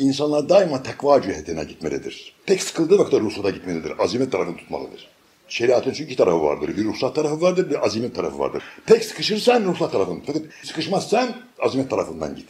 insanlar daima takva cihetine gitmelidir. Pek sıkıldığı vakitte ruhsata gitmelidir. Azimet tarafını tutmalıdır. Şeriatın çünkü iki tarafı vardır. Bir ruhsat tarafı vardır, bir azimet tarafı vardır. Pek sıkışırsan ruhsat tarafın. Fakat sıkışmazsan azimet tarafından git.